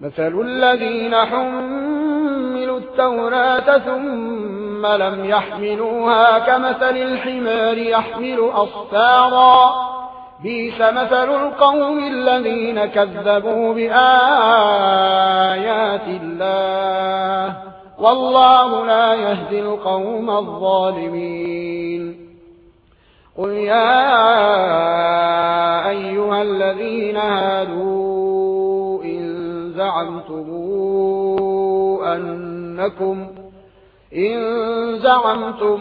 مثل الذين حملوا التوراة ثم لم يحملوها كمثل الحمار يحمل أصفارا. بيس مثل القوم الذين كذبوا بآيات الله. والله لا يهدي القوم الظالمين. قل يا أيها الذين هادوا إن زعمتم أنكم إن زعمتم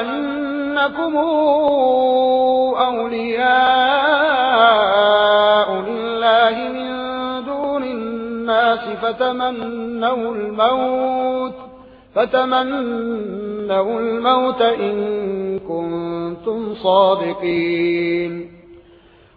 أنكم أولياء لله من دون الناس فتمنوا الموت فتمنوا الموت إن كنتم صادقين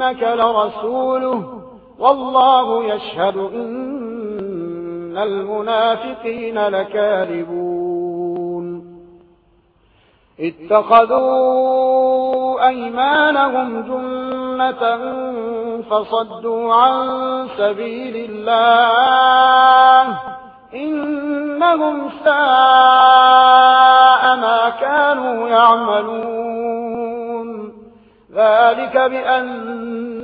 إنك لرسوله والله يشهد إن المنافقين لكاربون اتخذوا أيمانهم جنة فصدوا عن سبيل الله إنهم ساء ما كانوا يعملون ذلك بأن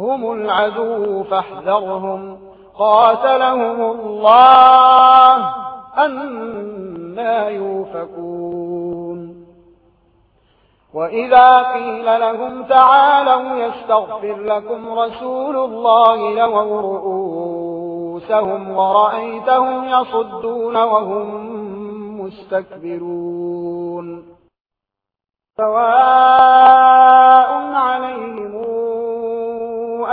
هم العدو فاحذرهم. قاتلهم الله. أنا يوفكون. وإذا قيل لهم تعالوا يستغفر لكم رسول الله لووا رؤوسهم ورأيتهم يصدون وهم مستكبرون. سواء عليهم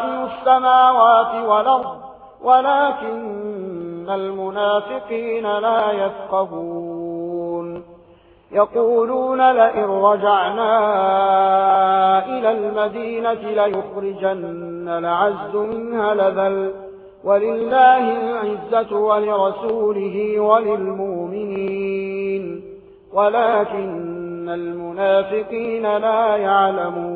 خزائن السماوات والأرض ولكن المنافقين لا يفقهون. يقولون لئن رجعنا إلى المدينة ليخرجن العز منها لذل ولله العزة ولرسوله وللمؤمنين ولكن المنافقين لا يعلمون.